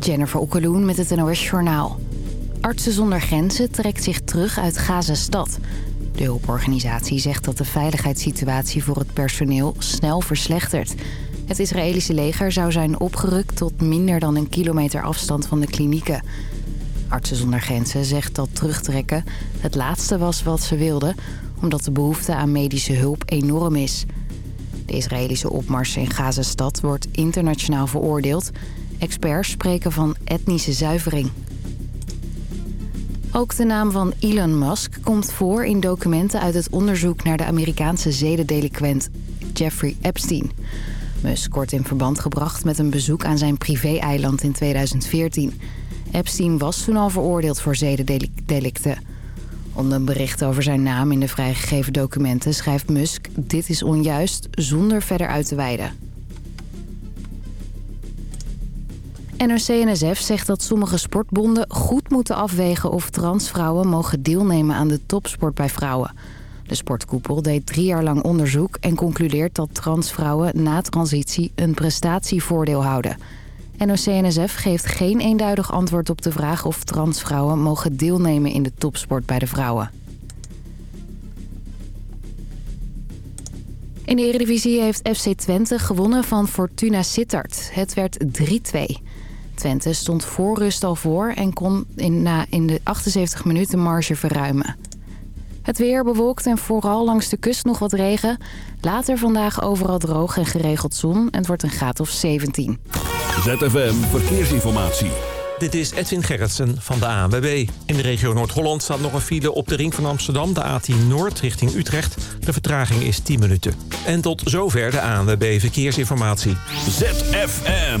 Jennifer Okkeloen met het NOS Journaal. Artsen zonder Grenzen trekt zich terug uit Gazastad. De hulporganisatie zegt dat de veiligheidssituatie voor het personeel snel verslechtert. Het Israëlische leger zou zijn opgerukt tot minder dan een kilometer afstand van de klinieken. Artsen zonder Grenzen zegt dat terugtrekken het laatste was wat ze wilden... omdat de behoefte aan medische hulp enorm is. De Israëlische opmars in Gazastad wordt internationaal veroordeeld... Experts spreken van etnische zuivering. Ook de naam van Elon Musk komt voor in documenten uit het onderzoek naar de Amerikaanse zedendeliquent Jeffrey Epstein. Musk wordt in verband gebracht met een bezoek aan zijn privé-eiland in 2014. Epstein was toen al veroordeeld voor zedendelicten. Onder een bericht over zijn naam in de vrijgegeven documenten schrijft Musk... dit is onjuist, zonder verder uit te wijden. NOC-NSF zegt dat sommige sportbonden goed moeten afwegen... of transvrouwen mogen deelnemen aan de topsport bij vrouwen. De sportkoepel deed drie jaar lang onderzoek... en concludeert dat transvrouwen na transitie een prestatievoordeel houden. NOC-NSF geeft geen eenduidig antwoord op de vraag... of transvrouwen mogen deelnemen in de topsport bij de vrouwen. In de Eredivisie heeft FC Twente gewonnen van Fortuna Sittard. Het werd 3-2. Twente stond voor rust al voor en kon in, na, in de 78 minuten marge verruimen. Het weer bewolkt en vooral langs de kust nog wat regen. Later vandaag overal droog en geregeld zon en het wordt een graad of 17. ZFM Verkeersinformatie. Dit is Edwin Gerritsen van de ANWB. In de regio Noord-Holland staat nog een file op de ring van Amsterdam... de A10 Noord richting Utrecht. De vertraging is 10 minuten. En tot zover de ANWB Verkeersinformatie. ZFM.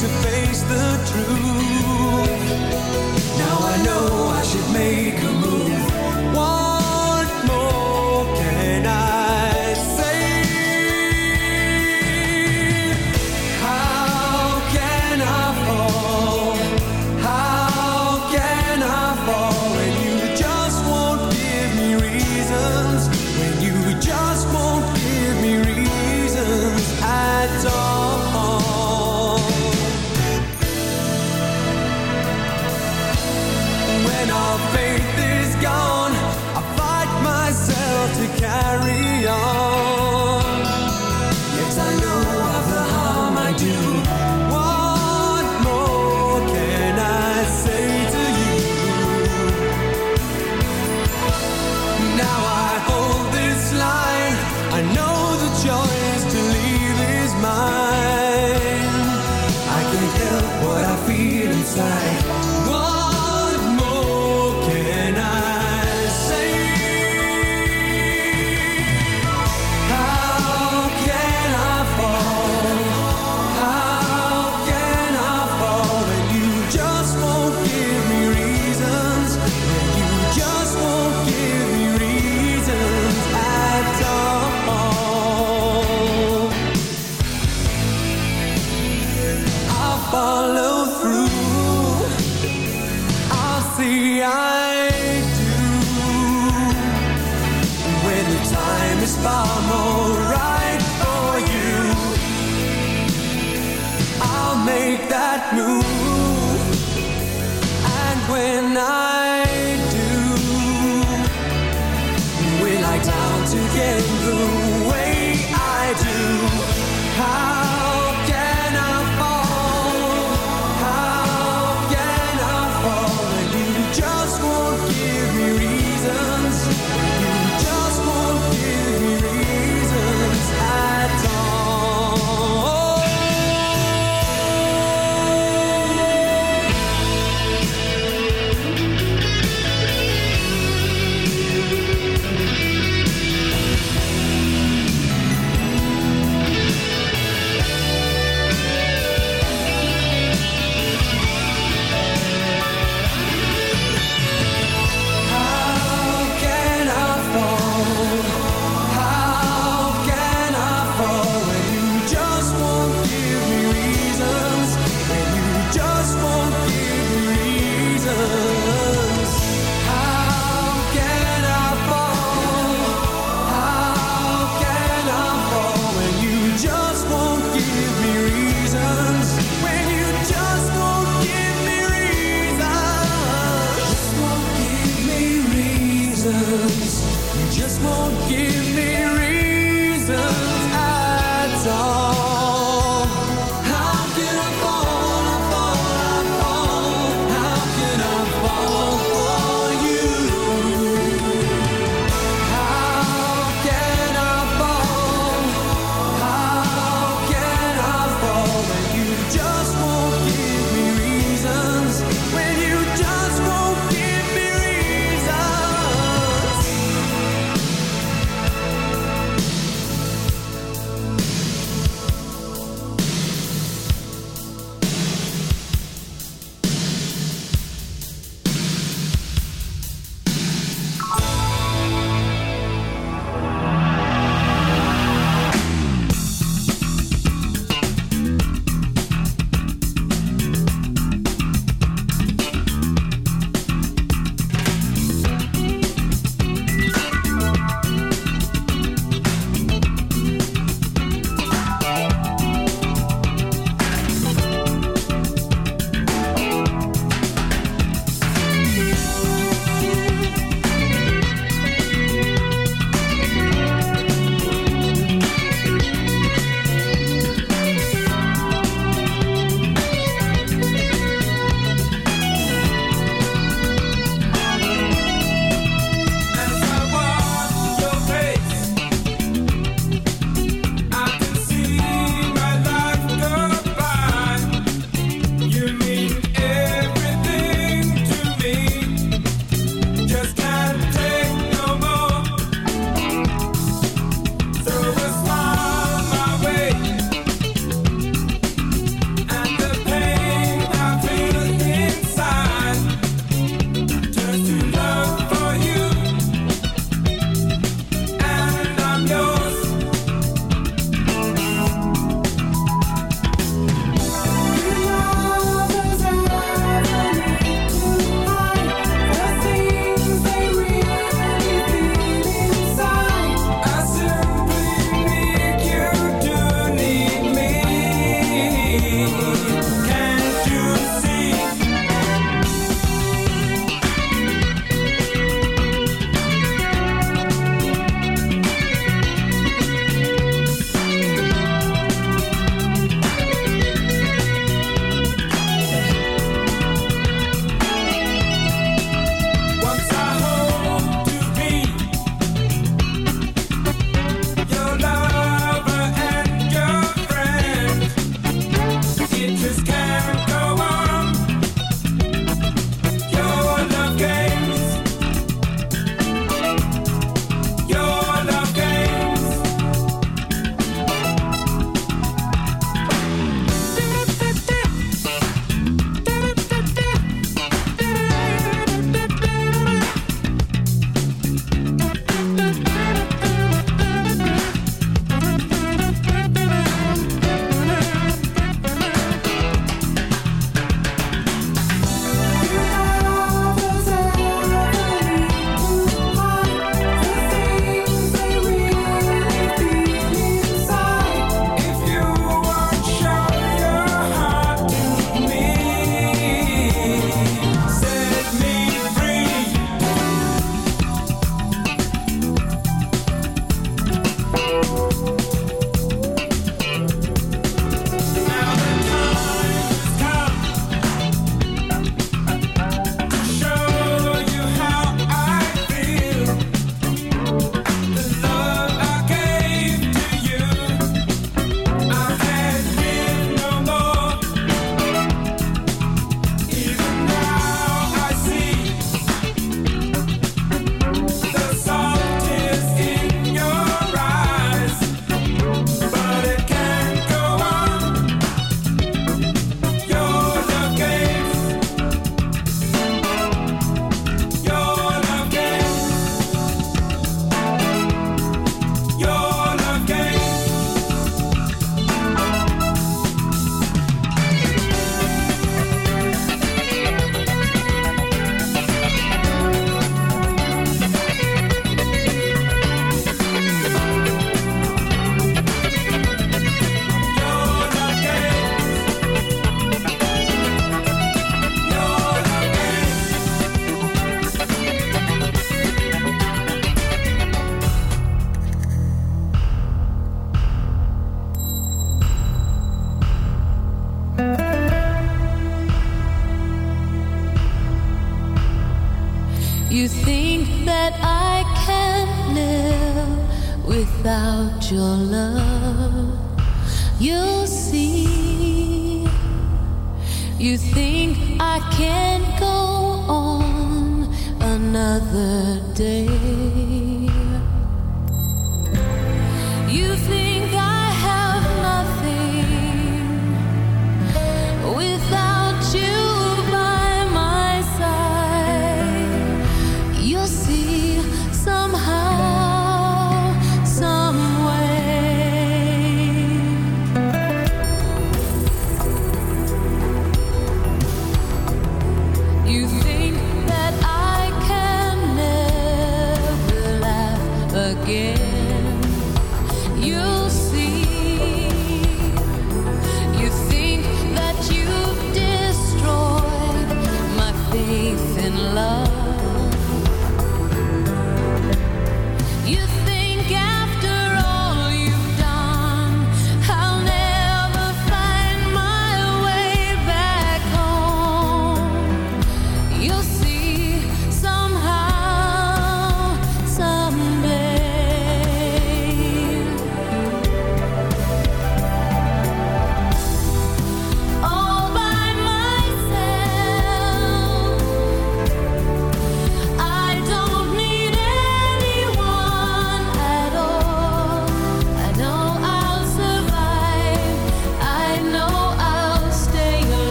to face the truth.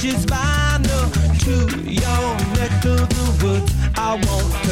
she's mine. Uh, to your neck of the woods, I won't.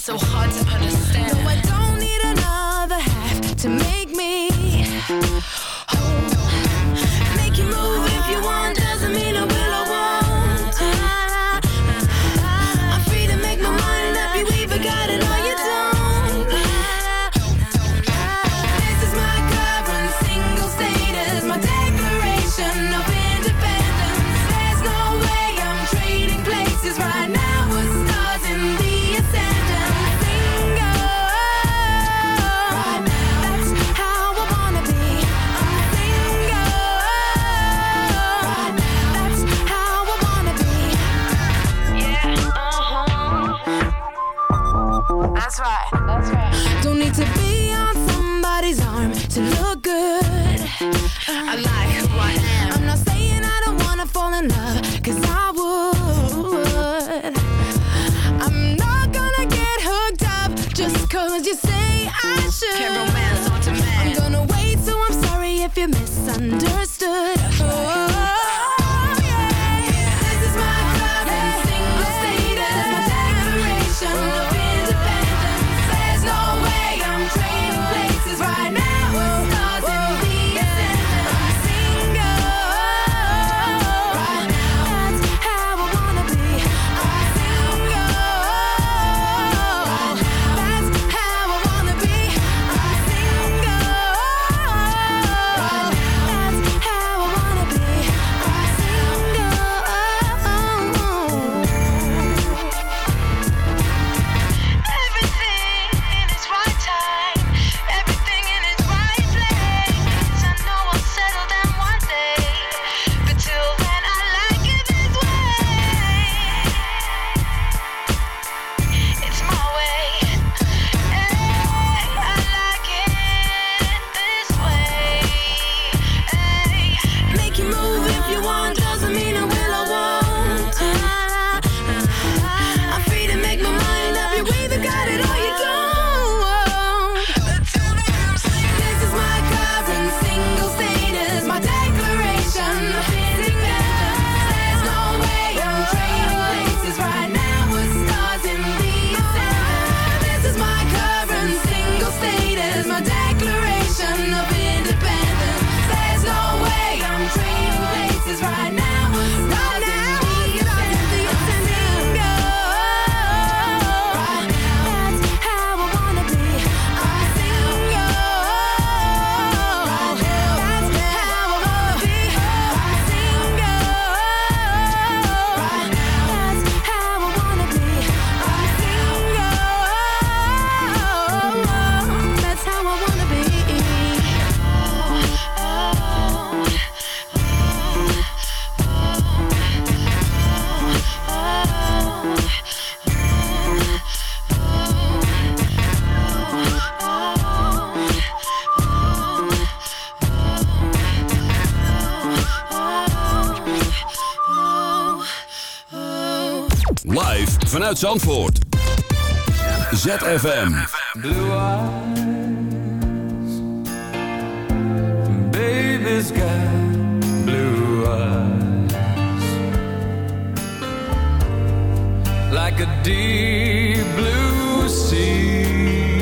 so hard to understand. No, I don't need another half to make Uit Zandvoort. ZFM. Blue eyes. Baby's got blue eyes. Like a deep blue sea.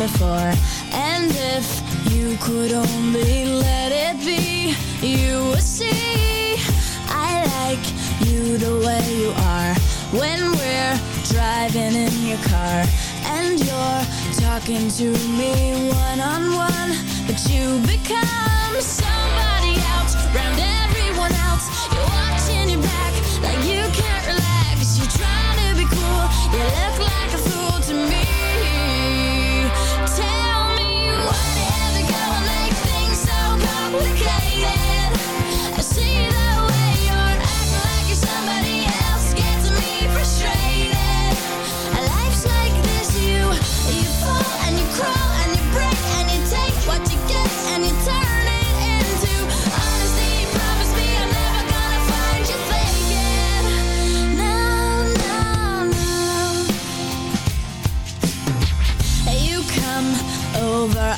before. And if you could only let it be, you would see. I like you the way you are when we're driving in your car. And you're talking to me one on one, but you become somebody else, round everyone else. You're watching your back like you can't relax. You're trying to be cool, you look like a